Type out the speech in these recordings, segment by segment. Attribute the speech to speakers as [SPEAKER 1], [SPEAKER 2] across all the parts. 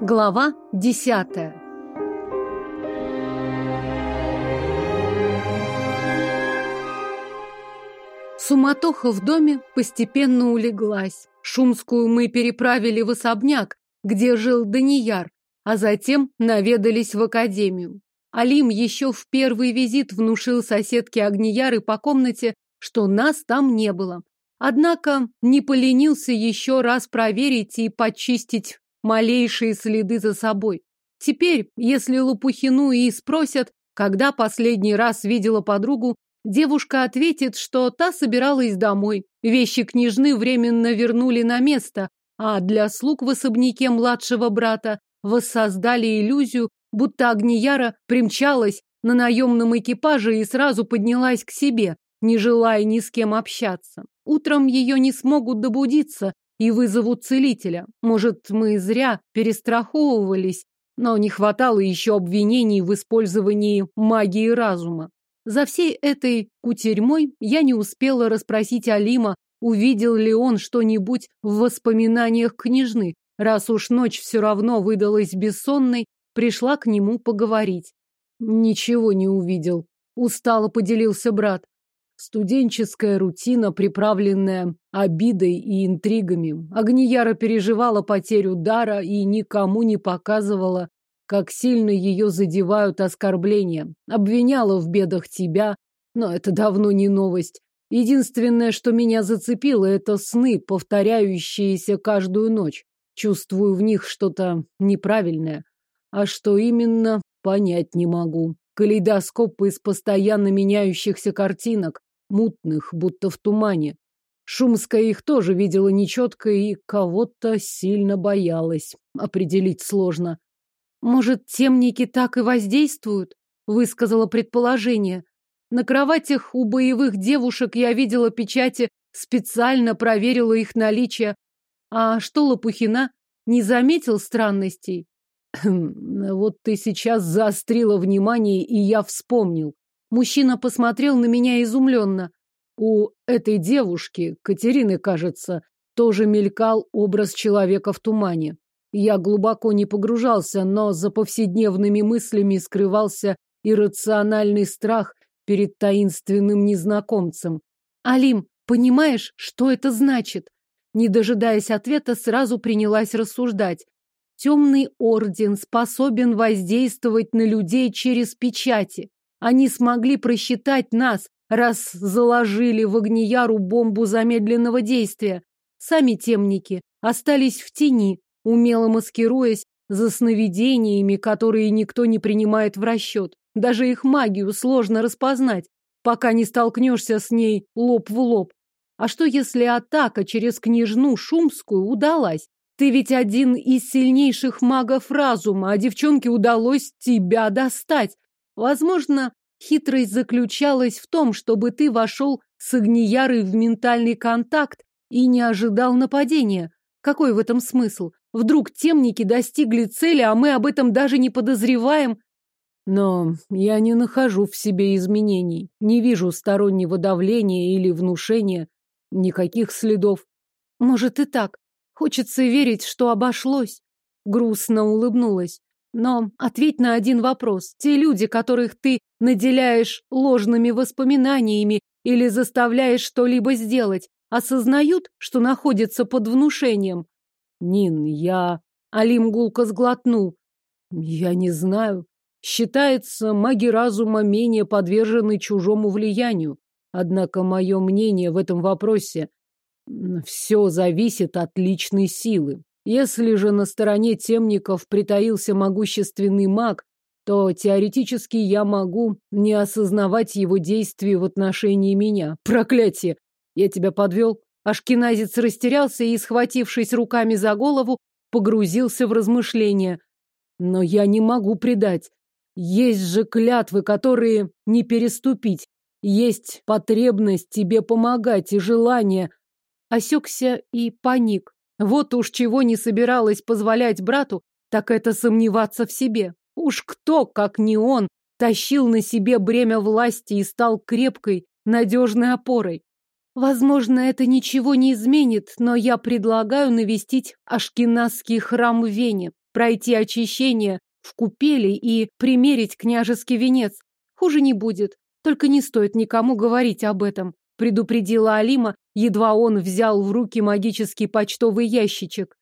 [SPEAKER 1] Глава десятая Суматоха в доме постепенно улеглась. Шумскую мы переправили в особняк, где жил Данияр, а затем наведались в академию. Алим еще в первый визит внушил соседке Огнияры по комнате, что нас там не было. Однако не поленился еще раз проверить и почистить малейшие следы за собой. Теперь, если Лопухину и спросят, когда последний раз видела подругу, девушка ответит, что та собиралась домой. Вещи княжны временно вернули на место, а для слуг в особняке младшего брата воссоздали иллюзию, будто Агнияра примчалась на наемном экипаже и сразу поднялась к себе, не желая ни с кем общаться. Утром ее не смогут добудиться и вызовут целителя. Может, мы зря перестраховывались, но не хватало еще обвинений в использовании магии разума. За всей этой кутерьмой я не успела расспросить Алима, увидел ли он что-нибудь в воспоминаниях княжны. Раз уж ночь все равно выдалась бессонной, пришла к нему поговорить. Ничего не увидел. Устало поделился брат. Студенческая рутина, приправленная обидой и интригами. Агнияра переживала потерю дара и никому не показывала, как сильно ее задевают оскорбления. Обвиняла в бедах тебя, но это давно не новость. Единственное, что меня зацепило, это сны, повторяющиеся каждую ночь. Чувствую в них что-то неправильное. А что именно, понять не могу. Калейдоскоп из постоянно меняющихся картинок, мутных, будто в тумане. Шумская их тоже видела нечетко и кого-то сильно боялась. Определить сложно. «Может, темники так и воздействуют?» — высказала предположение. На кроватях у боевых девушек я видела печати, специально проверила их наличие. А что Лопухина? Не заметил странностей? Вот ты сейчас заострила внимание, и я вспомнил. Мужчина посмотрел на меня изумленно. У этой девушки, Катерины, кажется, тоже мелькал образ человека в тумане. Я глубоко не погружался, но за повседневными мыслями скрывался иррациональный страх перед таинственным незнакомцем. «Алим, понимаешь, что это значит?» Не дожидаясь ответа, сразу принялась рассуждать. Темный орден способен воздействовать на людей через печати. Они смогли просчитать нас, раз заложили в огнияру бомбу замедленного действия. Сами темники остались в тени, умело маскируясь за сновидениями, которые никто не принимает в расчет. Даже их магию сложно распознать, пока не столкнешься с ней лоб в лоб. А что, если атака через княжну Шумскую удалась? Ты ведь один из сильнейших магов разума, а девчонке удалось тебя достать. Возможно, хитрость заключалась в том, чтобы ты вошел с Огниярой в ментальный контакт и не ожидал нападения. Какой в этом смысл? Вдруг темники достигли цели, а мы об этом даже не подозреваем? Но я не нахожу в себе изменений, не вижу стороннего давления или внушения, никаких следов. Может и так. Хочется верить, что обошлось. Грустно улыбнулась. Но ответь на один вопрос. Те люди, которых ты наделяешь ложными воспоминаниями или заставляешь что-либо сделать, осознают, что находятся под внушением? Нин, я... Алим гулко сглотнул. Я не знаю. Считается, маги разума менее подвержены чужому влиянию. Однако мое мнение в этом вопросе все зависит от личной силы. Если же на стороне темников притаился могущественный маг, то теоретически я могу не осознавать его действий в отношении меня. Проклятие! Я тебя подвел. Ашкеназец растерялся и, схватившись руками за голову, погрузился в размышления. Но я не могу предать. Есть же клятвы, которые не переступить. Есть потребность тебе помогать и желание. Осекся и паник. Вот уж чего не собиралась позволять брату, так это сомневаться в себе. Уж кто, как не он, тащил на себе бремя власти и стал крепкой, надежной опорой. Возможно, это ничего не изменит, но я предлагаю навестить Ашкеназский храм в Вене. пройти очищение в купели и примерить княжеский венец. Хуже не будет. Только не стоит никому говорить об этом, предупредила Алима, едва он взял в руки магический почтовый ящичек.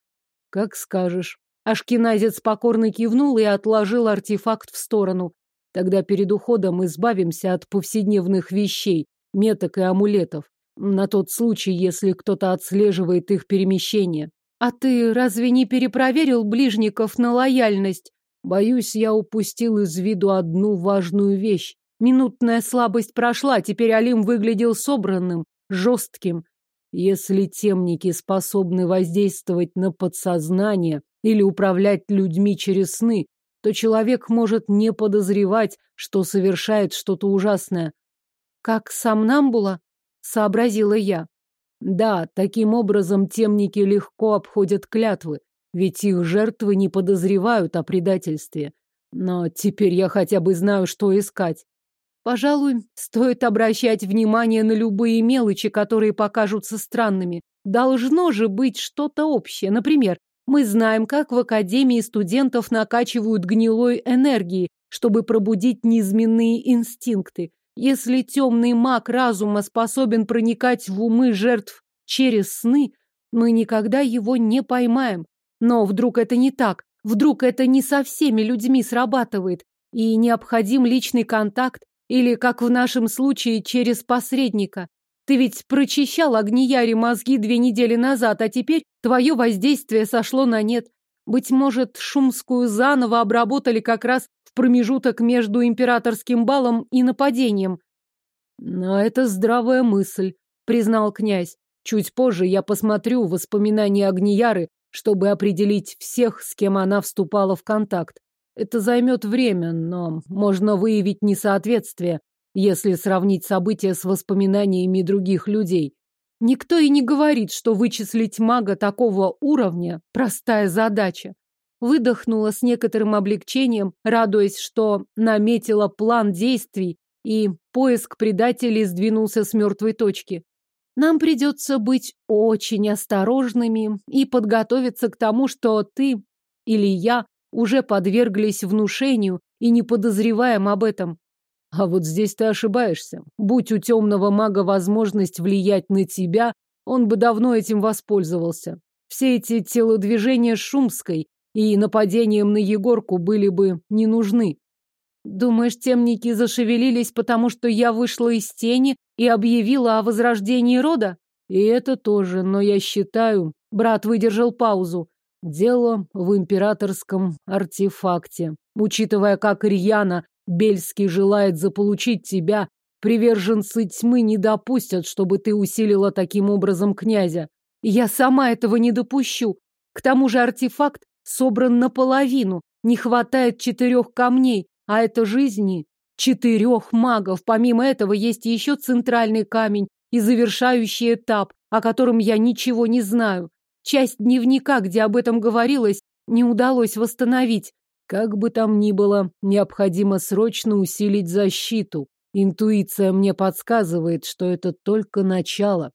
[SPEAKER 1] Как скажешь. Ашкеназец покорно кивнул и отложил артефакт в сторону. Тогда перед уходом избавимся от повседневных вещей, меток и амулетов. На тот случай, если кто-то отслеживает их перемещение. А ты разве не перепроверил ближников на лояльность? Боюсь, я упустил из виду одну важную вещь. Минутная слабость прошла, теперь Алим выглядел собранным, жестким. Если темники способны воздействовать на подсознание или управлять людьми через сны, то человек может не подозревать, что совершает что-то ужасное. Как сомнамбула, сообразила я. Да, таким образом темники легко обходят клятвы, ведь их жертвы не подозревают о предательстве. Но теперь я хотя бы знаю, что искать. Пожалуй, стоит обращать внимание на любые мелочи, которые покажутся странными. Должно же быть что-то общее. Например, мы знаем, как в академии студентов накачивают гнилой энергией, чтобы пробудить низменные инстинкты. Если темный маг разума способен проникать в умы жертв через сны, мы никогда его не поймаем. Но вдруг это не так? Вдруг это не со всеми людьми срабатывает, и необходим личный контакт, или, как в нашем случае, через посредника. Ты ведь прочищал огнияре мозги две недели назад, а теперь твое воздействие сошло на нет. Быть может, Шумскую заново обработали как раз в промежуток между императорским балом и нападением. Но это здравая мысль, признал князь. Чуть позже я посмотрю воспоминания Огнияры, чтобы определить всех, с кем она вступала в контакт. Это займет время, но можно выявить несоответствие, если сравнить события с воспоминаниями других людей. Никто и не говорит, что вычислить мага такого уровня – простая задача. Выдохнула с некоторым облегчением, радуясь, что наметила план действий, и поиск предателей сдвинулся с мертвой точки. Нам придется быть очень осторожными и подготовиться к тому, что ты или я уже подверглись внушению и не подозреваем об этом. А вот здесь ты ошибаешься. Будь у темного мага возможность влиять на тебя, он бы давно этим воспользовался. Все эти телодвижения Шумской и нападением на Егорку были бы не нужны. Думаешь, темники зашевелились, потому что я вышла из тени и объявила о возрождении рода? И это тоже, но я считаю... Брат выдержал паузу. Дело в императорском артефакте. Учитывая, как рьяно Бельский желает заполучить тебя, приверженцы тьмы не допустят, чтобы ты усилила таким образом князя. Я сама этого не допущу. К тому же артефакт собран наполовину, не хватает четырех камней, а это жизни четырех магов. Помимо этого есть еще центральный камень и завершающий этап, о котором я ничего не знаю. Часть дневника, где об этом говорилось, не удалось восстановить. Как бы там ни было, необходимо срочно усилить защиту. Интуиция мне подсказывает, что это только начало.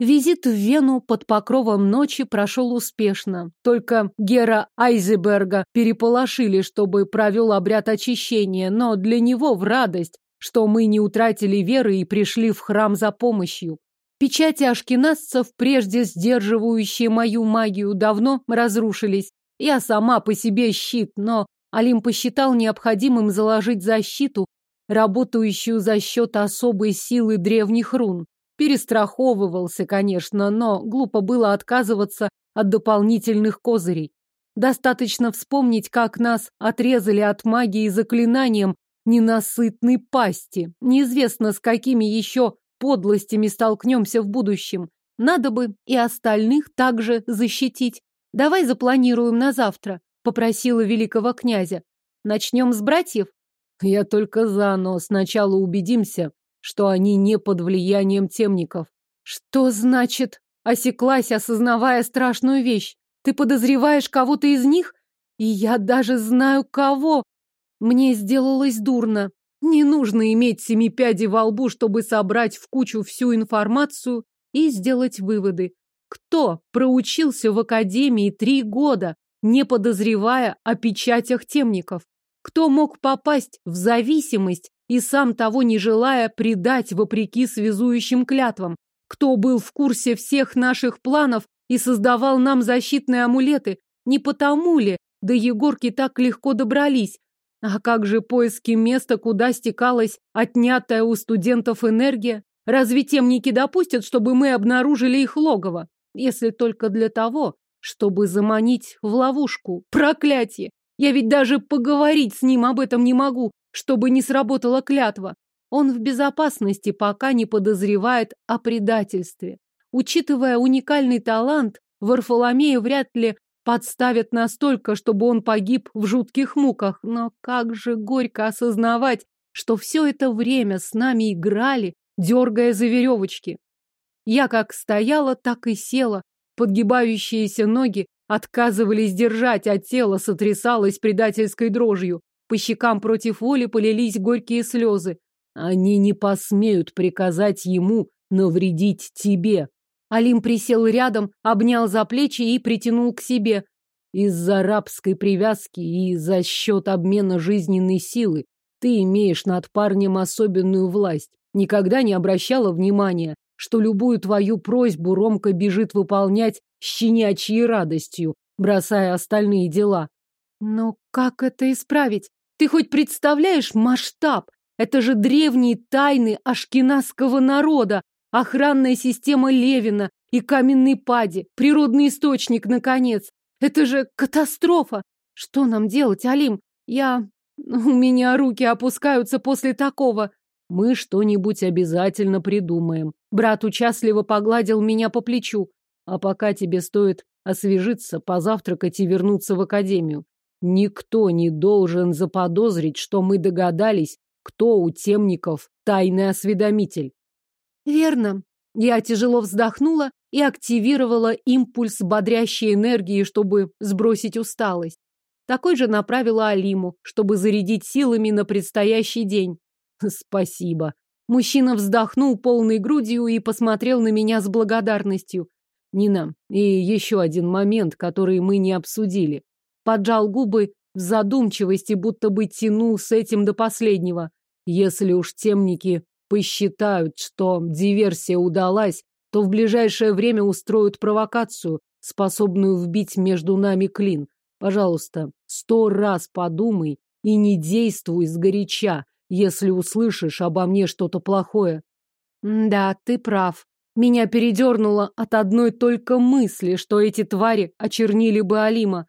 [SPEAKER 1] Визит в Вену под покровом ночи прошел успешно. Только Гера Айзеберга переполошили, чтобы провел обряд очищения, но для него в радость, что мы не утратили веры и пришли в храм за помощью. Печати ашкеназцев, прежде сдерживающие мою магию, давно разрушились. Я сама по себе щит, но Алим посчитал необходимым заложить защиту, работающую за счет особой силы древних рун. Перестраховывался, конечно, но глупо было отказываться от дополнительных козырей. Достаточно вспомнить, как нас отрезали от магии заклинанием ненасытной пасти. Неизвестно, с какими еще подлостями столкнемся в будущем. Надо бы и остальных также защитить. Давай запланируем на завтра, попросила великого князя. Начнем с братьев? Я только за, но сначала убедимся, что они не под влиянием темников. Что значит? Осеклась, осознавая страшную вещь. Ты подозреваешь кого-то из них? И я даже знаю, кого. Мне сделалось дурно. Не нужно иметь семи пядей во лбу, чтобы собрать в кучу всю информацию и сделать выводы. Кто проучился в академии три года? не подозревая о печатях темников. Кто мог попасть в зависимость и сам того не желая предать вопреки связующим клятвам? Кто был в курсе всех наших планов и создавал нам защитные амулеты? Не потому ли до Егорки так легко добрались? А как же поиски места, куда стекалась отнятая у студентов энергия? Разве темники допустят, чтобы мы обнаружили их логово? Если только для того, чтобы заманить в ловушку. Проклятие! Я ведь даже поговорить с ним об этом не могу, чтобы не сработала клятва. Он в безопасности, пока не подозревает о предательстве. Учитывая уникальный талант, Варфоломея вряд ли подставят настолько, чтобы он погиб в жутких муках. Но как же горько осознавать, что все это время с нами играли, дергая за веревочки. Я как стояла, так и села. Подгибающиеся ноги отказывались держать, а тело сотрясалось предательской дрожью. По щекам против воли полились горькие слезы. Они не посмеют приказать ему навредить тебе. Алим присел рядом, обнял за плечи и притянул к себе. Из-за рабской привязки и за счет обмена жизненной силы ты имеешь над парнем особенную власть. Никогда не обращала внимания, что любую твою просьбу Ромка бежит выполнять щенячьей радостью, бросая остальные дела. Но как это исправить? Ты хоть представляешь масштаб? Это же древние тайны ашкеназского народа, охранная система Левина и каменный пади, природный источник, наконец. Это же катастрофа! Что нам делать, Алим? Я... У меня руки опускаются после такого. Мы что-нибудь обязательно придумаем. Брат участливо погладил меня по плечу. А пока тебе стоит освежиться, позавтракать и вернуться в академию. Никто не должен заподозрить, что мы догадались, кто у темников тайный осведомитель. Верно. Я тяжело вздохнула и активировала импульс бодрящей энергии, чтобы сбросить усталость. Такой же направила Алиму, чтобы зарядить силами на предстоящий день. Спасибо. Мужчина вздохнул полной грудью и посмотрел на меня с благодарностью. Нина, и еще один момент, который мы не обсудили. Поджал губы в задумчивости, будто бы тянул с этим до последнего. Если уж темники посчитают, что диверсия удалась, то в ближайшее время устроят провокацию, способную вбить между нами клин. Пожалуйста, сто раз подумай и не действуй сгоряча, если услышишь обо мне что-то плохое. Да, ты прав. Меня передернуло от одной только мысли, что эти твари очернили бы Алима.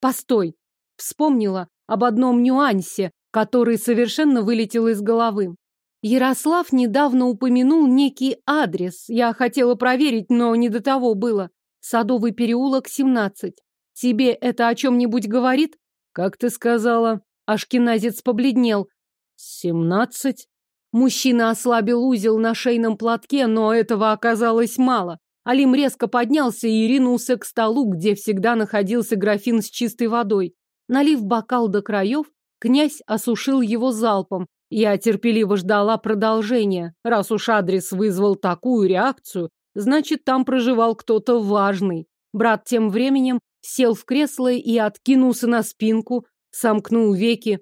[SPEAKER 1] Постой. Вспомнила об одном нюансе, который совершенно вылетел из головы. Ярослав недавно упомянул некий адрес. Я хотела проверить, но не до того было. Садовый переулок, 17. Тебе это о чем-нибудь говорит? Как ты сказала? Ашкеназец побледнел. Семнадцать? Мужчина ослабил узел на шейном платке, но этого оказалось мало. Алим резко поднялся и ринулся к столу, где всегда находился графин с чистой водой. Налив бокал до краев, князь осушил его залпом, я терпеливо ждала продолжения. Раз уж адрес вызвал такую реакцию, значит, там проживал кто-то важный. Брат тем временем сел в кресло и откинулся на спинку, сомкнул веки.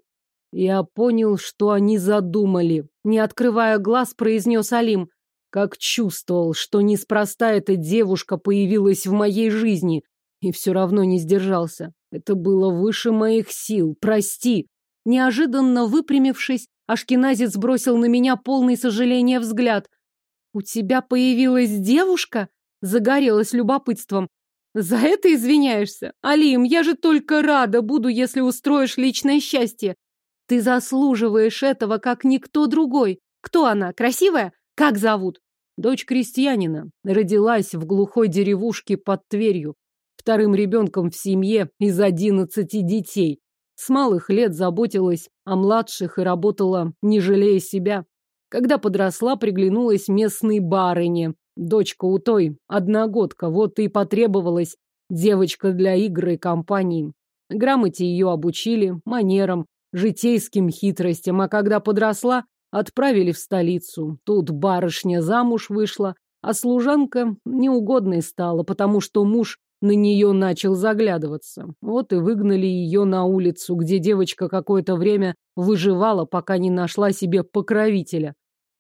[SPEAKER 1] Я понял, что они задумали. Не открывая глаз, произнес Алим. Как чувствовал, что неспроста эта девушка появилась в моей жизни. И все равно не сдержался. Это было выше моих сил. Прости. Неожиданно выпрямившись, Ашкеназец бросил на меня полный сожаления взгляд. «У тебя появилась девушка?» Загорелась любопытством. «За это извиняешься? Алим, я же только рада буду, если устроишь личное счастье. Ты заслуживаешь этого, как никто другой. Кто она? Красивая? Как зовут?» Дочь крестьянина. Родилась в глухой деревушке под Тверью. Вторым ребенком в семье из одиннадцати детей. С малых лет заботилась о младших и работала, не жалея себя. Когда подросла, приглянулась местной барыне. Дочка у той, одногодка, вот и потребовалась девочка для игры и компании. Грамоте ее обучили, манерам, житейским хитростям, а когда подросла, отправили в столицу. Тут барышня замуж вышла, а служанка неугодной стала, потому что муж
[SPEAKER 2] на нее начал заглядываться. Вот и выгнали ее на улицу, где девочка какое-то время выживала, пока не нашла себе покровителя.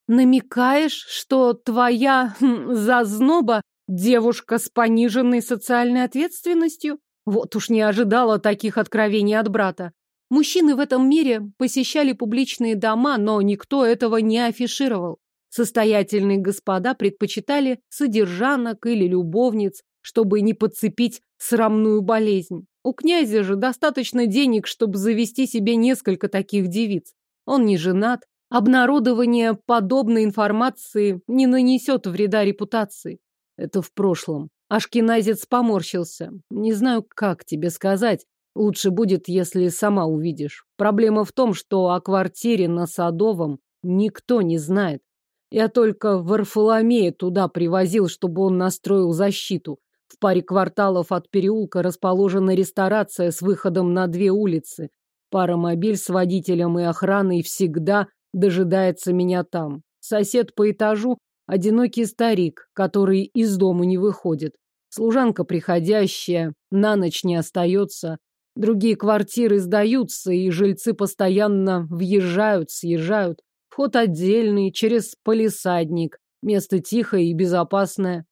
[SPEAKER 1] Намекаешь, что твоя хм, зазноба девушка с пониженной социальной ответственностью? Вот уж не ожидала таких откровений от брата. Мужчины в этом мире посещали публичные дома, но никто этого не афишировал. Состоятельные господа предпочитали содержанок или любовниц, чтобы не подцепить срамную болезнь. У князя же достаточно денег, чтобы завести себе несколько таких девиц. Он не женат, обнародование подобной информации не нанесет вреда репутации.
[SPEAKER 2] Это в прошлом. Ашкеназец поморщился. Не знаю, как тебе сказать. Лучше будет, если сама увидишь. Проблема в том, что о квартире на Садовом никто не знает. Я только Варфоломея туда привозил, чтобы он настроил защиту. В паре кварталов от переулка расположена ресторация с выходом на две улицы. Паромобиль с водителем и охраной всегда дожидается меня там. Сосед по этажу – одинокий старик, который из дома не выходит. Служанка приходящая, на ночь не остается. Другие квартиры сдаются, и жильцы постоянно въезжают, съезжают. Вход отдельный, через полисадник. Место тихое и безопасное.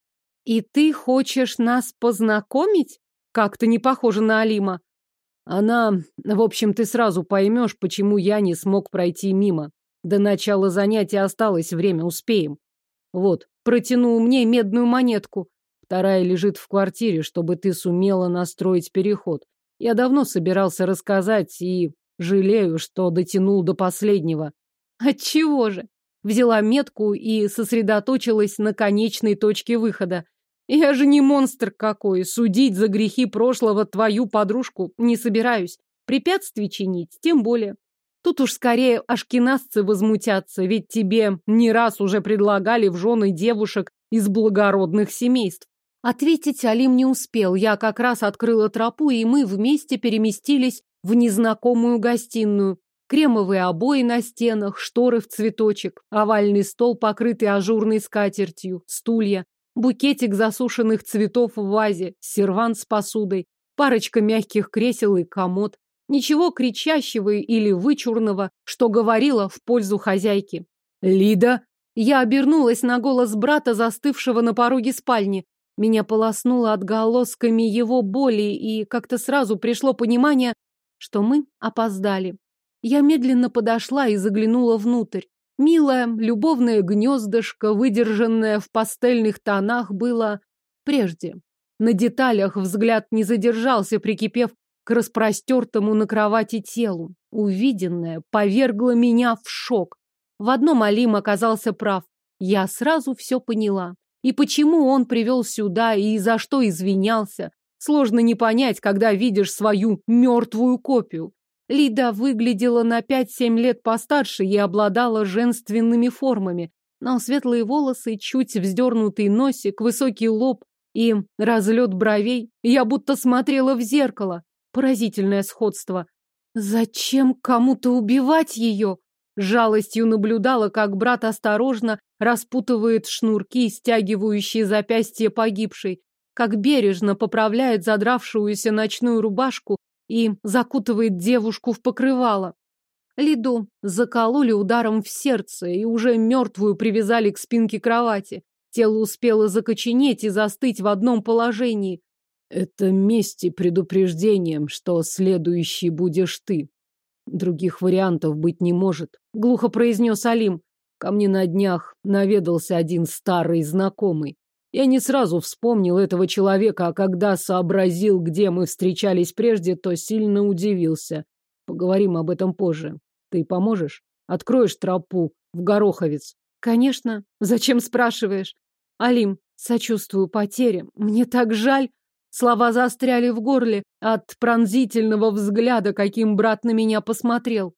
[SPEAKER 1] И ты хочешь нас познакомить? Как-то не похоже на Алима.
[SPEAKER 2] Она... В общем, ты сразу поймешь, почему я не смог пройти мимо. До начала занятия осталось время, успеем. Вот, протянул мне медную монетку. Вторая лежит в квартире, чтобы ты сумела настроить переход. Я давно собирался рассказать и жалею, что дотянул до последнего.
[SPEAKER 1] Отчего же? Взяла метку и сосредоточилась на конечной точке выхода. Я же не монстр какой, судить за грехи прошлого твою подружку не собираюсь. Препятствий чинить, тем более. Тут уж скорее ашкенасцы возмутятся, ведь тебе не раз уже предлагали в жены девушек из благородных семейств. Ответить Алим не успел. Я как раз открыла тропу, и мы вместе переместились в незнакомую гостиную. Кремовые обои на стенах, шторы в цветочек, овальный стол, покрытый ажурной скатертью, стулья. Букетик засушенных цветов в вазе, сервант с посудой, парочка мягких кресел и комод. Ничего кричащего или вычурного, что говорило в пользу хозяйки.
[SPEAKER 2] «Лида!»
[SPEAKER 1] Я обернулась на голос брата, застывшего на пороге спальни. Меня полоснуло отголосками его боли, и как-то сразу пришло понимание, что мы опоздали. Я медленно подошла и заглянула внутрь. Милое, любовное гнездышко, выдержанное в пастельных тонах, было прежде. На деталях взгляд не задержался, прикипев к распростертому на кровати телу. Увиденное повергло меня в шок. В одном Алим оказался прав. Я сразу все поняла. И почему он привел сюда, и за что извинялся. Сложно не понять, когда видишь свою мертвую копию. Лида выглядела на пять-семь лет постарше и обладала женственными формами, но светлые волосы, чуть вздернутый носик, высокий лоб и разлет бровей. Я будто смотрела в зеркало. Поразительное сходство. Зачем кому-то убивать ее? Жалостью наблюдала, как брат осторожно распутывает шнурки, стягивающие запястье погибшей, как бережно поправляет задравшуюся ночную рубашку и закутывает девушку в покрывало. Лиду закололи ударом в сердце и уже мертвую привязали к спинке кровати. Тело успело закоченеть и застыть в одном положении.
[SPEAKER 2] Это месть и предупреждением, что следующий будешь ты. Других вариантов быть не может, глухо произнес Алим. Ко мне на днях наведался один старый знакомый. Я не сразу вспомнил этого человека, а когда сообразил, где мы встречались прежде, то сильно удивился. Поговорим об этом позже. Ты поможешь? Откроешь тропу в Гороховец?
[SPEAKER 1] Конечно. Зачем спрашиваешь? Алим, сочувствую потере. Мне так жаль. Слова застряли в горле от пронзительного взгляда, каким брат на меня посмотрел.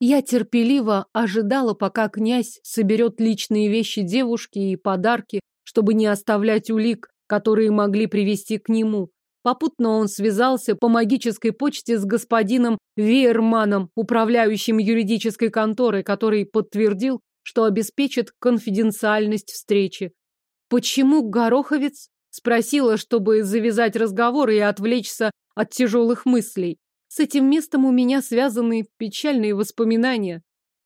[SPEAKER 1] Я терпеливо ожидала, пока князь соберет личные вещи девушки и подарки, чтобы не оставлять улик, которые могли привести к нему. Попутно он связался по магической почте с господином Вейерманом, управляющим юридической конторой, который подтвердил, что обеспечит конфиденциальность встречи. Почему Гороховец? Спросила, чтобы завязать разговор и отвлечься от тяжелых мыслей. С этим местом у меня связаны печальные воспоминания.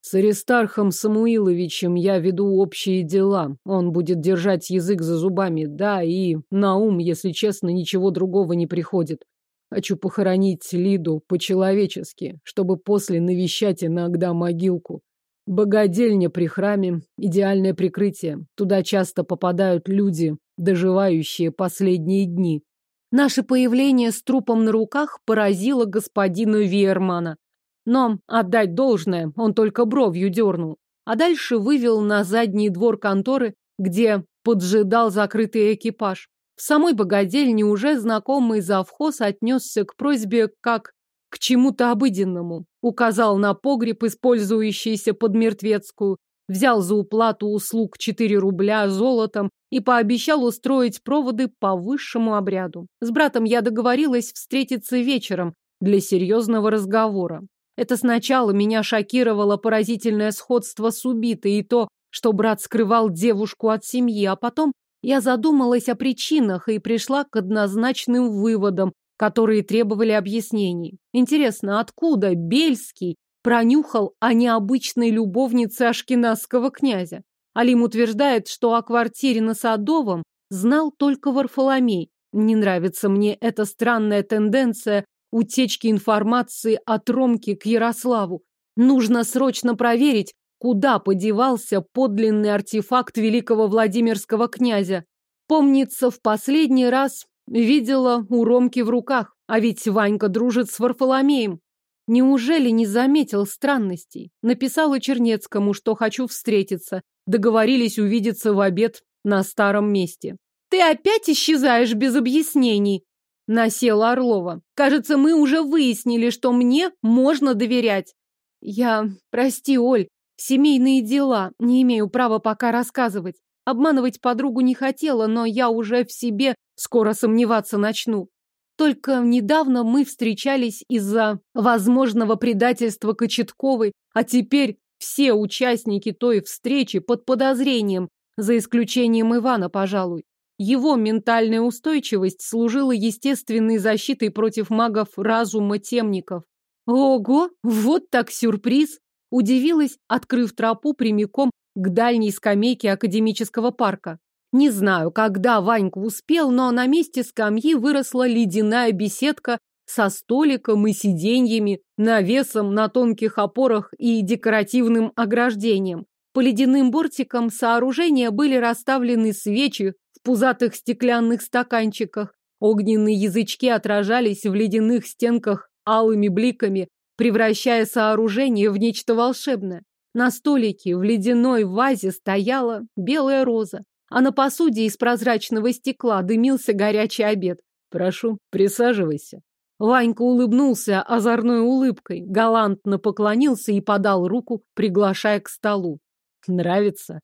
[SPEAKER 2] С Аристархом Самуиловичем я веду общие дела. Он будет держать язык за зубами, да, и на ум, если честно, ничего другого не приходит. Хочу похоронить Лиду по-человечески, чтобы после навещать иногда могилку. Богадельня при храме – идеальное прикрытие. Туда часто попадают люди, доживающие последние дни.
[SPEAKER 1] Наше появление с трупом на руках поразило господина Виермана. Но отдать должное, он только бровью дернул. А дальше вывел на задний двор конторы, где поджидал закрытый экипаж. В самой богадельне уже знакомый завхоз отнесся к просьбе как к чему-то обыденному. Указал на погреб, использующийся под мертвецкую, взял за уплату услуг 4 рубля золотом и пообещал устроить проводы по высшему обряду. С братом я договорилась встретиться вечером для серьезного разговора. Это сначала меня шокировало поразительное сходство с убитой и то, что брат скрывал девушку от семьи, а потом я задумалась о причинах и пришла к однозначным выводам, которые требовали объяснений. Интересно, откуда Бельский пронюхал о необычной любовнице ашкеназского князя. Алим утверждает, что о квартире на Садовом знал только Варфоломей. Не нравится мне эта странная тенденция утечки информации от Ромки к Ярославу. Нужно срочно проверить, куда подевался подлинный артефакт великого Владимирского князя. Помнится, в последний раз видела у Ромки в руках, а ведь Ванька дружит с Варфоломеем. Неужели не заметил странностей? Написала Чернецкому, что хочу встретиться. Договорились увидеться в обед на старом месте. Ты опять исчезаешь без объяснений? Насела Орлова. Кажется, мы уже выяснили, что мне можно доверять. Я... Прости, Оль, семейные дела. Не имею права пока рассказывать. Обманывать подругу не хотела, но я уже в себе скоро сомневаться начну. Только недавно мы встречались из-за возможного предательства Кочетковой, а теперь все участники той встречи под подозрением, за исключением Ивана, пожалуй. Его ментальная устойчивость служила естественной защитой против магов разума темников. Ого, вот так сюрприз! Удивилась, открыв тропу прямиком к дальней скамейке академического парка. Не знаю, когда Ванька успел, но на месте скамьи выросла ледяная беседка со столиком и сиденьями, навесом на тонких опорах и декоративным ограждением. По ледяным бортикам сооружения были расставлены свечи пузатых стеклянных стаканчиках. Огненные язычки отражались в ледяных стенках алыми бликами, превращая сооружение в нечто волшебное. На столике в ледяной вазе стояла белая роза а на посуде из прозрачного стекла дымился горячий обед. «Прошу, присаживайся». Ванька улыбнулся озорной улыбкой, галантно поклонился и подал руку, приглашая к столу. «Нравится?»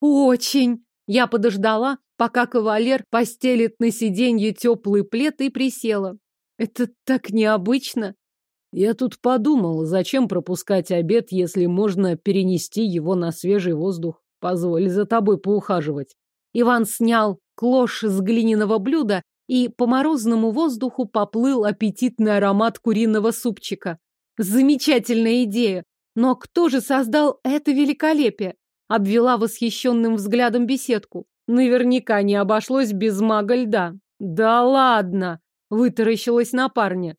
[SPEAKER 1] «Очень!» Я подождала, пока кавалер постелит на сиденье теплый плед и присела. «Это так необычно!» Я тут подумал, зачем пропускать обед, если можно перенести его на свежий воздух. Позволь за тобой поухаживать. Иван снял клош с глиняного блюда, и по морозному воздуху поплыл аппетитный аромат куриного супчика. Замечательная идея! Но кто же создал это великолепие? Обвела восхищенным взглядом беседку. Наверняка не обошлось без мага льда. Да ладно! Вытаращилась на парня.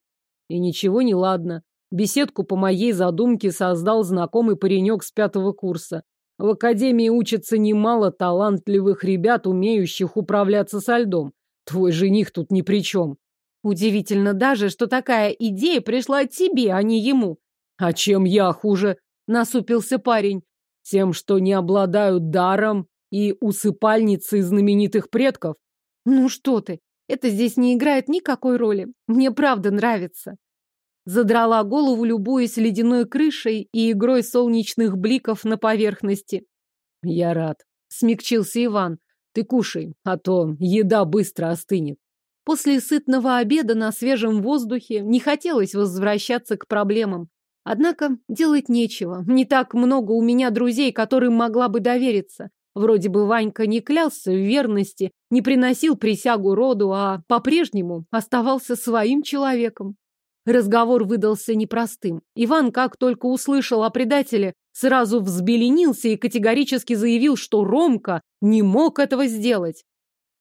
[SPEAKER 1] И ничего не ладно. Беседку по моей задумке создал знакомый паренек с пятого курса. В академии учатся немало талантливых ребят, умеющих управляться со льдом. Твой жених тут ни при чем. Удивительно даже, что такая идея пришла тебе, а не ему. А чем я хуже? Насупился парень. Тем, что не обладают даром и усыпальницей знаменитых предков. Ну что ты, это здесь не играет никакой роли. Мне правда нравится. Задрала голову, любуясь ледяной крышей и игрой солнечных бликов на поверхности. Я рад. Смягчился Иван. Ты кушай, а то еда быстро остынет. После сытного обеда на свежем воздухе не хотелось возвращаться к проблемам. Однако делать нечего. Не так много у меня друзей, которым могла бы довериться. Вроде бы Ванька не клялся в верности, не приносил присягу роду, а по-прежнему оставался своим человеком. Разговор выдался непростым. Иван, как только услышал о предателе, сразу взбеленился и категорически заявил, что Ромка не мог этого сделать.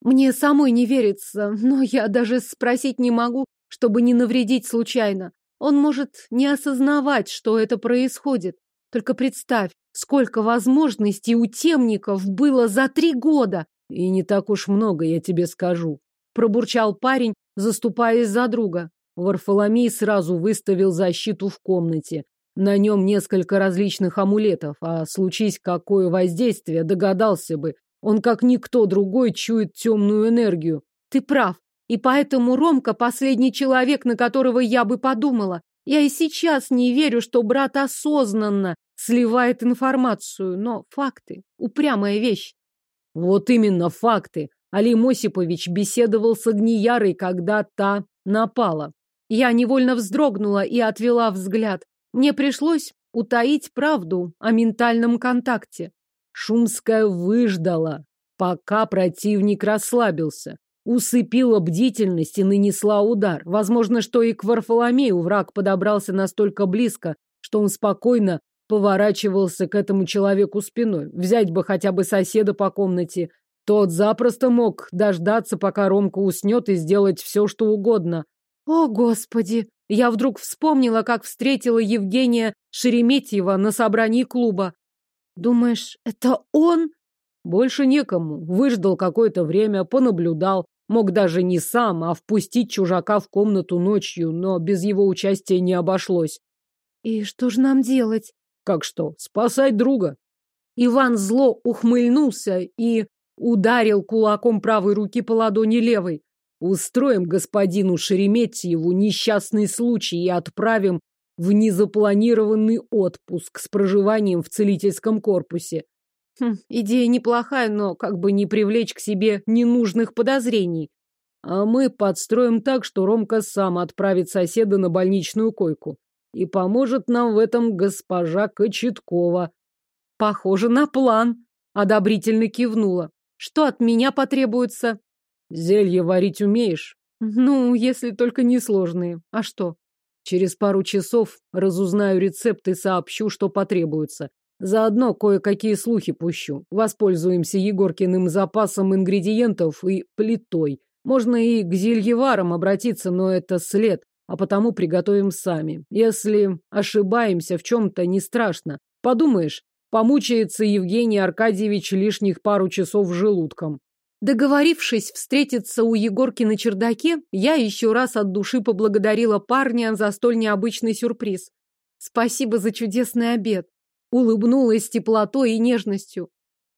[SPEAKER 1] Мне самой не верится, но я даже спросить не могу, чтобы не навредить случайно. Он может не осознавать, что это происходит. Только представь, сколько возможностей у темников было за три года.
[SPEAKER 2] И не так уж много, я тебе скажу.
[SPEAKER 1] Пробурчал парень, заступаясь за друга.
[SPEAKER 2] Варфоломей сразу выставил защиту в комнате. На нем несколько различных амулетов, а случись какое воздействие, догадался бы. Он, как никто другой, чует темную энергию.
[SPEAKER 1] Ты прав. И поэтому Ромка последний человек, на которого я бы подумала. Я и сейчас не верю, что брат осознанно сливает информацию, но факты — упрямая вещь.
[SPEAKER 2] Вот именно факты. Алим Осипович беседовал с Огниярой, когда та напала.
[SPEAKER 1] Я невольно вздрогнула и отвела взгляд. Мне пришлось утаить правду о ментальном контакте.
[SPEAKER 2] Шумская выждала, пока противник расслабился. Усыпила бдительность и нанесла удар. Возможно, что и к Варфоломею враг подобрался настолько близко, что он спокойно поворачивался к этому человеку спиной. Взять бы хотя бы соседа по комнате. Тот запросто мог дождаться, пока Ромка уснет, и сделать все, что угодно.
[SPEAKER 1] О, Господи! Я вдруг вспомнила, как встретила Евгения Шереметьева на собрании клуба. Думаешь, это он?
[SPEAKER 2] Больше некому. Выждал какое-то время, понаблюдал. Мог даже не сам, а впустить чужака в комнату ночью, но без его участия не обошлось.
[SPEAKER 1] И что же нам делать?
[SPEAKER 2] Как что? Спасать друга.
[SPEAKER 1] Иван зло ухмыльнулся и ударил кулаком правой руки по ладони левой.
[SPEAKER 2] Устроим господину Шереметьеву несчастный случай и отправим в незапланированный отпуск с проживанием в целительском корпусе.
[SPEAKER 1] Хм, идея неплохая, но как бы не привлечь к себе ненужных подозрений.
[SPEAKER 2] А мы подстроим так, что Ромка сам отправит соседа на больничную койку. И поможет нам в этом госпожа Кочеткова.
[SPEAKER 1] Похоже на план. Одобрительно кивнула. Что от меня потребуется?
[SPEAKER 2] Зелье варить умеешь?
[SPEAKER 1] Ну, если только несложные. А что?
[SPEAKER 2] Через пару часов разузнаю рецепт и сообщу, что потребуется. Заодно кое-какие слухи пущу. Воспользуемся Егоркиным запасом ингредиентов и плитой. Можно и к зельеварам обратиться, но это след, а потому приготовим сами. Если ошибаемся в чем-то, не страшно. Подумаешь, помучается Евгений Аркадьевич лишних пару часов желудком.
[SPEAKER 1] Договорившись встретиться у Егорки на чердаке, я еще раз от души поблагодарила парня за столь необычный сюрприз. Спасибо за чудесный обед. Улыбнулась теплотой и нежностью.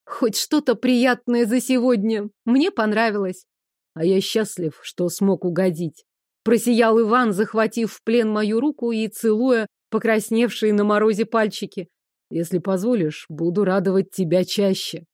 [SPEAKER 1] Хоть что-то приятное за сегодня. Мне понравилось.
[SPEAKER 2] А я счастлив, что смог угодить.
[SPEAKER 1] Просиял Иван, захватив в плен мою руку и целуя покрасневшие на морозе пальчики.
[SPEAKER 2] Если позволишь, буду радовать тебя чаще.